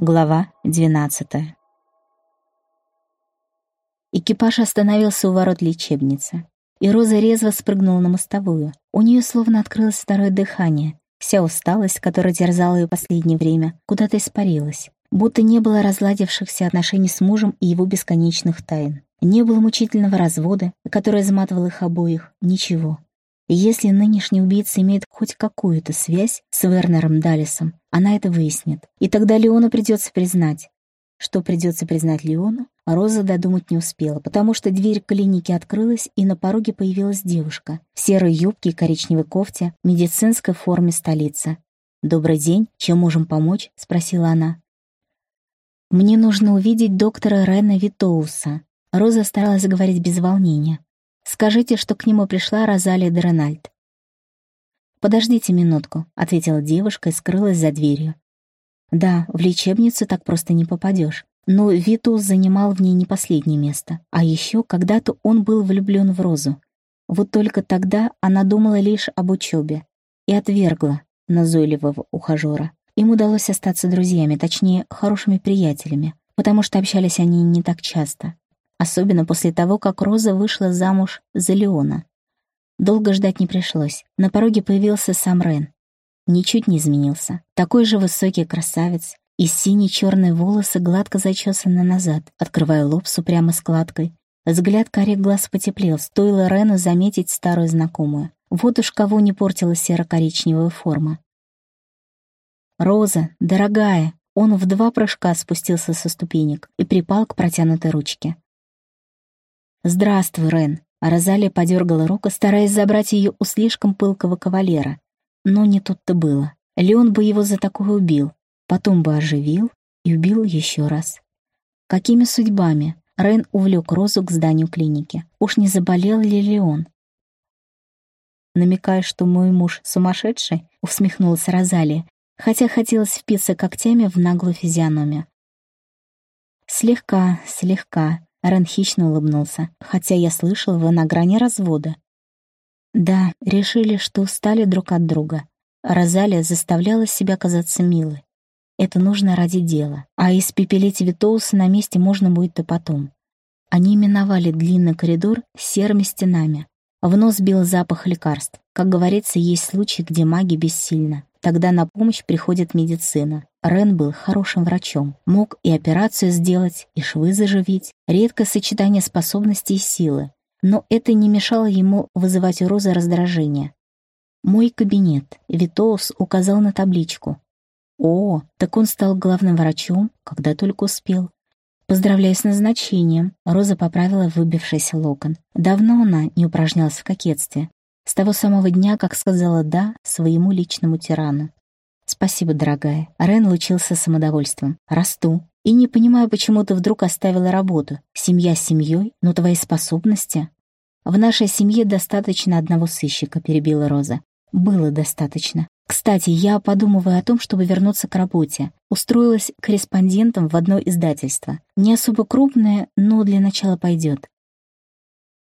Глава 12 Экипаж остановился у ворот лечебницы, и Роза резво спрыгнула на мостовую. У нее словно открылось второе дыхание. Вся усталость, которая терзала ее последнее время, куда-то испарилась. Будто не было разладившихся отношений с мужем и его бесконечных тайн. Не было мучительного развода, которое заматывало их обоих. Ничего. Если нынешний убийца имеет хоть какую-то связь с Вернером Даллесом, она это выяснит. И тогда Леону придется признать. Что придется признать Леону, Роза додумать не успела, потому что дверь клиники открылась, и на пороге появилась девушка в серой юбке и коричневой кофте, медицинской форме столицы. «Добрый день, чем можем помочь?» — спросила она. «Мне нужно увидеть доктора Рена Витоуса». Роза старалась говорить без волнения. Скажите, что к нему пришла Розалия Дерональд». «Подождите минутку», — ответила девушка и скрылась за дверью. «Да, в лечебницу так просто не попадешь. Но Витус занимал в ней не последнее место. А еще когда-то он был влюблен в Розу. Вот только тогда она думала лишь об учебе и отвергла назойливого ухажера. Им удалось остаться друзьями, точнее, хорошими приятелями, потому что общались они не так часто. Особенно после того, как Роза вышла замуж за Леона. Долго ждать не пришлось. На пороге появился сам Рен. Ничуть не изменился. Такой же высокий красавец, и синие-черные волосы гладко зачесаны назад, открывая лоб с упрямой складкой. Взгляд карих глаз потеплел, стоило Рену заметить старую знакомую. Вот уж кого не портила серо-коричневая форма. «Роза, дорогая!» Он в два прыжка спустился со ступенек и припал к протянутой ручке. «Здравствуй, Рен!» А Розалия подергала руку, стараясь забрать ее у слишком пылкого кавалера. Но не тут-то было. Леон бы его за такое убил, потом бы оживил и убил еще раз. Какими судьбами Рен увлек Розу к зданию клиники? Уж не заболел ли Леон? «Намекаешь, что мой муж сумасшедший?» — усмехнулась Розалия, хотя хотелось впиться когтями в наглую физиономию. «Слегка, слегка», Рен хищно улыбнулся, хотя я слышал, вы на грани развода. Да, решили, что устали друг от друга. Розалия заставляла себя казаться милой. Это нужно ради дела, а испепелить Витоуса на месте можно будет и потом. Они миновали длинный коридор с серыми стенами. В нос бил запах лекарств. Как говорится, есть случаи, где маги бессильны. Тогда на помощь приходит медицина. Рен был хорошим врачом, мог и операцию сделать, и швы заживить, редкое сочетание способностей и силы. Но это не мешало ему вызывать у Розы раздражение. «Мой кабинет», — Витоус указал на табличку. «О, так он стал главным врачом, когда только успел». «Поздравляю с назначением», — Роза поправила выбившийся локон. Давно она не упражнялась в кокетстве. С того самого дня, как сказала «да» своему личному тирану. «Спасибо, дорогая». Рен лучился самодовольством. «Расту. И не понимаю, почему ты вдруг оставила работу. Семья с семьей, но твои способности...» «В нашей семье достаточно одного сыщика», — перебила Роза. «Было достаточно. Кстати, я подумываю о том, чтобы вернуться к работе. Устроилась корреспондентом в одно издательство. Не особо крупное, но для начала пойдет.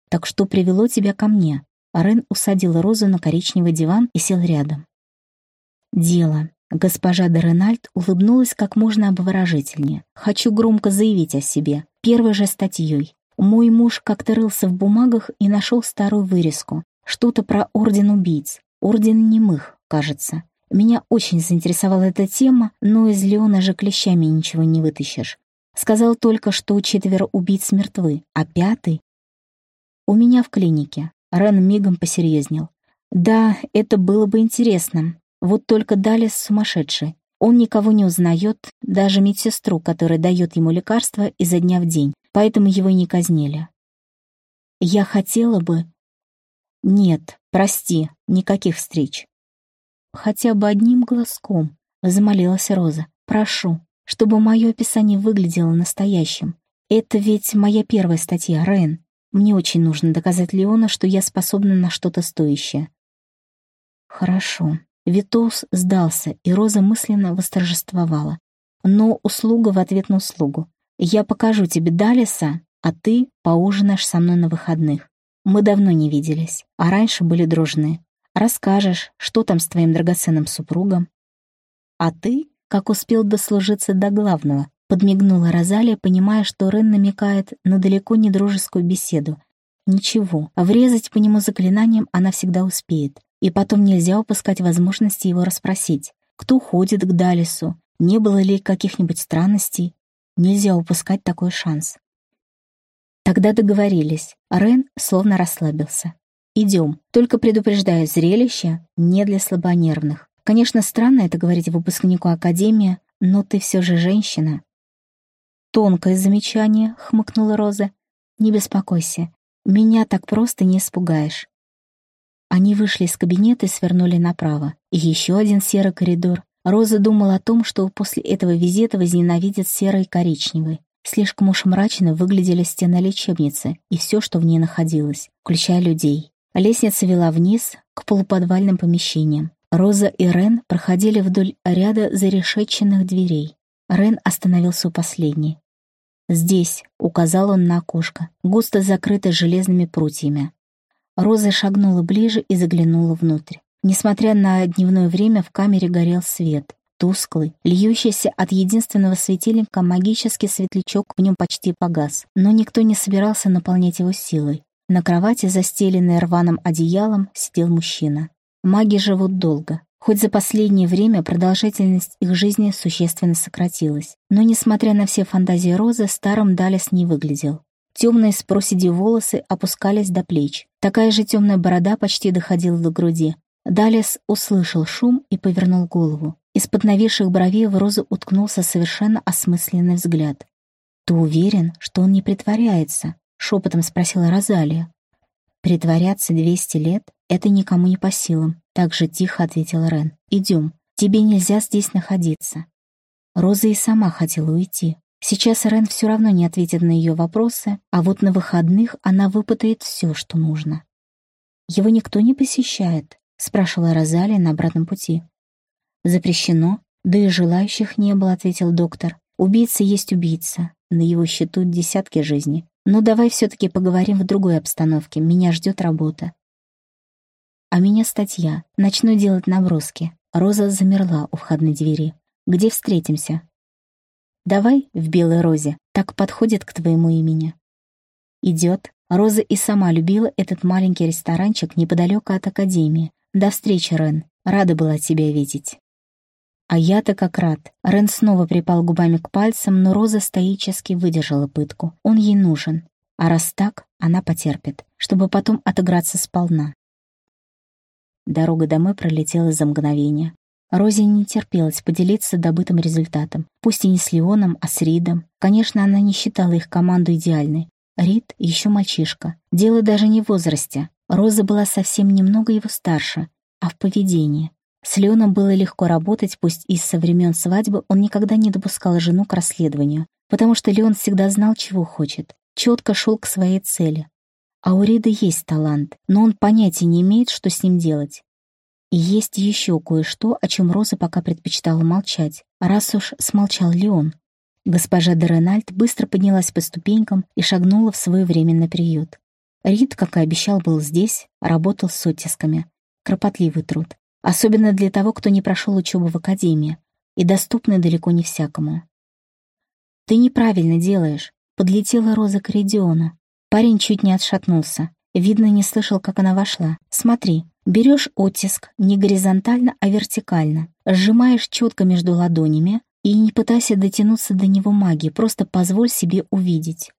Так что привело тебя ко мне?» Рен усадил Розу на коричневый диван и сел рядом. «Дело. Госпожа де Ренальд улыбнулась как можно обворожительнее. «Хочу громко заявить о себе. Первой же статьей. Мой муж как-то рылся в бумагах и нашел старую вырезку. Что-то про Орден Убийц. Орден Немых, кажется. Меня очень заинтересовала эта тема, но из Леона же клещами ничего не вытащишь. Сказал только, что четверо убийц мертвы, а пятый... У меня в клинике. Рен мигом посерьезнел. Да, это было бы интересно, вот только Далис сумасшедший. Он никого не узнает, даже медсестру, которая дает ему лекарства изо дня в день, поэтому его не казнили. Я хотела бы... Нет, прости, никаких встреч. Хотя бы одним глазком, замолилась Роза. Прошу, чтобы мое описание выглядело настоящим. Это ведь моя первая статья, Рен. Мне очень нужно доказать Леона, что я способна на что-то стоящее. Хорошо, Витоус сдался, и Роза мысленно восторжествовала. Но услуга в ответ на услугу. «Я покажу тебе Далиса, а ты поужинаешь со мной на выходных. Мы давно не виделись, а раньше были дружны. Расскажешь, что там с твоим драгоценным супругом. А ты как успел дослужиться до главного, подмигнула Розалия, понимая, что Рен намекает на далеко не дружескую беседу. Ничего, врезать по нему заклинанием она всегда успеет. И потом нельзя упускать возможности его расспросить. Кто ходит к Далису? Не было ли каких-нибудь странностей? Нельзя упускать такой шанс. Тогда договорились. Рен словно расслабился. «Идем. Только предупреждаю, зрелище не для слабонервных. Конечно, странно это говорить выпускнику Академии, но ты все же женщина». «Тонкое замечание», — хмыкнула Роза. «Не беспокойся. Меня так просто не испугаешь». Они вышли из кабинета и свернули направо. Еще один серый коридор. Роза думала о том, что после этого визита возненавидит серый и коричневый. Слишком уж мрачно выглядели стены лечебницы и все, что в ней находилось, включая людей. Лестница вела вниз, к полуподвальным помещениям. Роза и Рен проходили вдоль ряда зарешеченных дверей. Рен остановился у последней. «Здесь», — указал он на окошко, густо закрыто железными прутьями. Роза шагнула ближе и заглянула внутрь. Несмотря на дневное время, в камере горел свет. Тусклый, льющийся от единственного светильника, магический светлячок в нем почти погас, но никто не собирался наполнять его силой. На кровати, застеленной рваным одеялом, сидел мужчина. Маги живут долго. Хоть за последнее время продолжительность их жизни существенно сократилась. Но, несмотря на все фантазии Розы, старым Далес не выглядел. Темные с проседью волосы опускались до плеч. Такая же темная борода почти доходила до груди. Далес услышал шум и повернул голову. Из-под нависших бровей в Розу уткнулся совершенно осмысленный взгляд. «Ты уверен, что он не притворяется?» — шепотом спросила Розалия. «Притворяться двести лет — это никому не по силам», — так же тихо ответил Рен. «Идем, тебе нельзя здесь находиться». Роза и сама хотела уйти. Сейчас Рен все равно не ответит на ее вопросы, а вот на выходных она выпытает все, что нужно. «Его никто не посещает?» — спрашивала Розалия на обратном пути. «Запрещено, да и желающих не было», — ответил доктор. «Убийца есть убийца. На его счету десятки жизней. Но давай все-таки поговорим в другой обстановке. Меня ждет работа». «А меня статья. Начну делать наброски». Роза замерла у входной двери. «Где встретимся?» «Давай в Белой Розе. Так подходит к твоему имени». «Идет». Роза и сама любила этот маленький ресторанчик неподалеку от Академии. До встречи, Рен. Рада была тебя видеть. А я-то как рад. Рен снова припал губами к пальцам, но Роза стоически выдержала пытку. Он ей нужен. А раз так, она потерпит, чтобы потом отыграться сполна. Дорога домой пролетела за мгновение. Розе не терпелось поделиться добытым результатом. Пусть и не с Леоном, а с Ридом. Конечно, она не считала их команду идеальной. Рид еще мальчишка. Дело даже не в возрасте. Роза была совсем немного его старше, а в поведении. С Леоном было легко работать, пусть и со времен свадьбы он никогда не допускал жену к расследованию, потому что Леон всегда знал, чего хочет, четко шел к своей цели. А у Рида есть талант, но он понятия не имеет, что с ним делать. И есть еще кое-что, о чем Роза пока предпочитала молчать, раз уж смолчал Леон. Госпожа Деренальд быстро поднялась по ступенькам и шагнула в свой временный приют. Рид, как и обещал, был здесь, работал с оттисками. Кропотливый труд особенно для того, кто не прошел учебу в академии, и доступны далеко не всякому. «Ты неправильно делаешь», — подлетела Роза к Редиону. Парень чуть не отшатнулся. Видно, не слышал, как она вошла. «Смотри, берешь оттиск не горизонтально, а вертикально, сжимаешь четко между ладонями и не пытайся дотянуться до него магии, просто позволь себе увидеть».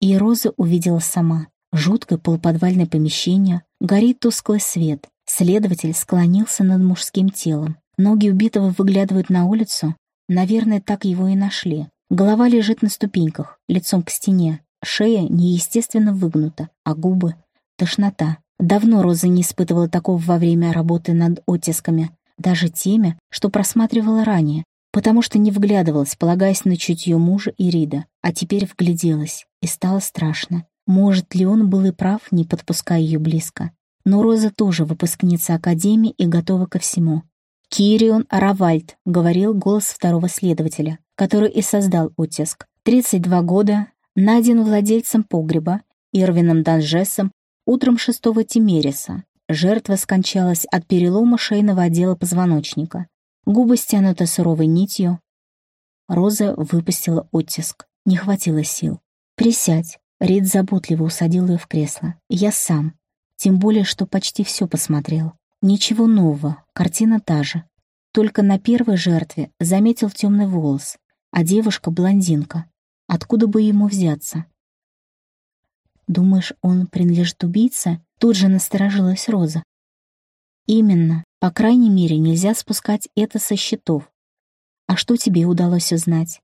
И Роза увидела сама. Жуткое полуподвальное помещение, горит тусклый свет, Следователь склонился над мужским телом. Ноги убитого выглядывают на улицу. Наверное, так его и нашли. Голова лежит на ступеньках, лицом к стене. Шея неестественно выгнута, а губы — тошнота. Давно Роза не испытывала такого во время работы над оттисками, даже теми, что просматривала ранее, потому что не вглядывалась, полагаясь на чутье мужа и Рида, а теперь вгляделась, и стало страшно. Может ли он был и прав, не подпуская ее близко? Но Роза тоже выпускница Академии и готова ко всему. «Кирион Аравальд», — говорил голос второго следователя, который и создал оттиск. 32 года, найден владельцем погреба, Ирвином Данжесом, утром 6 Тимериса. Жертва скончалась от перелома шейного отдела позвоночника. Губы стянуты суровой нитью. Роза выпустила оттиск. Не хватило сил. «Присядь». Рид заботливо усадил ее в кресло. «Я сам. Тем более, что почти все посмотрел. Ничего нового, картина та же. Только на первой жертве заметил темный волос, а девушка — блондинка. Откуда бы ему взяться? «Думаешь, он принадлежит убийце?» Тут же насторожилась Роза. «Именно. По крайней мере, нельзя спускать это со счетов. А что тебе удалось узнать?»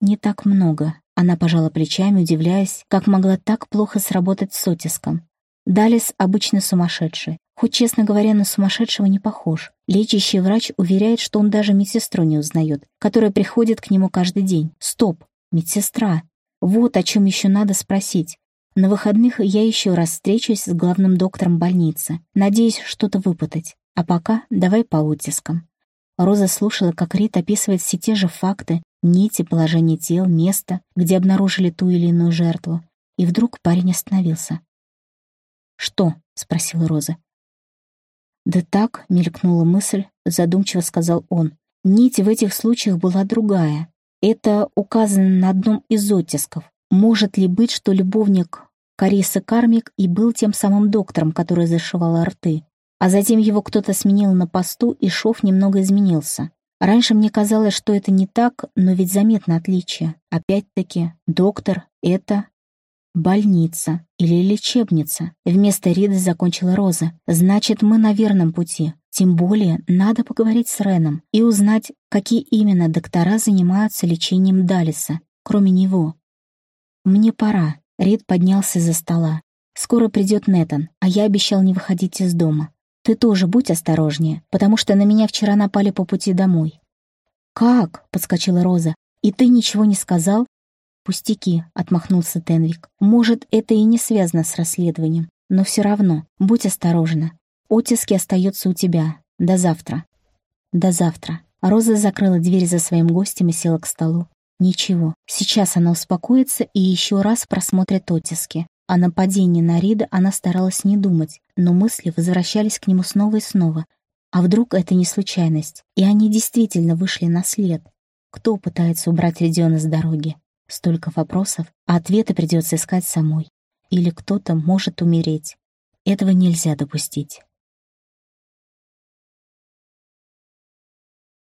«Не так много», — она пожала плечами, удивляясь, как могла так плохо сработать с оттиском. Далис обычно сумасшедший. Хоть, честно говоря, на сумасшедшего не похож. Лечащий врач уверяет, что он даже медсестру не узнает, которая приходит к нему каждый день. Стоп, медсестра. Вот о чем еще надо спросить. На выходных я еще раз встречусь с главным доктором больницы. Надеюсь, что-то выпытать. А пока давай по оттискам. Роза слушала, как Рит описывает все те же факты, нити, положение тел, место, где обнаружили ту или иную жертву. И вдруг парень остановился. «Что?» — спросила Роза. «Да так», — мелькнула мысль, задумчиво сказал он. «Нить в этих случаях была другая. Это указано на одном из оттисков. Может ли быть, что любовник Кариса Кармик и был тем самым доктором, который зашивал рты? А затем его кто-то сменил на посту, и шов немного изменился. Раньше мне казалось, что это не так, но ведь заметно отличие. Опять-таки, доктор — это «Больница или лечебница», — вместо Риды закончила Роза. «Значит, мы на верном пути. Тем более, надо поговорить с Реном и узнать, какие именно доктора занимаются лечением Далиса, кроме него». «Мне пора». Рид поднялся за стола. «Скоро придет Нетан, а я обещал не выходить из дома. Ты тоже будь осторожнее, потому что на меня вчера напали по пути домой». «Как?» — подскочила Роза. «И ты ничего не сказал?» «Пустяки», — отмахнулся Тенвик. «Может, это и не связано с расследованием, но все равно, будь осторожна. Оттиски остаются у тебя. До завтра». «До завтра». Роза закрыла дверь за своим гостем и села к столу. Ничего, сейчас она успокоится и еще раз просмотрит оттиски. О нападении на Рида она старалась не думать, но мысли возвращались к нему снова и снова. А вдруг это не случайность, и они действительно вышли на след? Кто пытается убрать Ридиона с дороги? Столько вопросов, а ответы придется искать самой. Или кто-то может умереть. Этого нельзя допустить.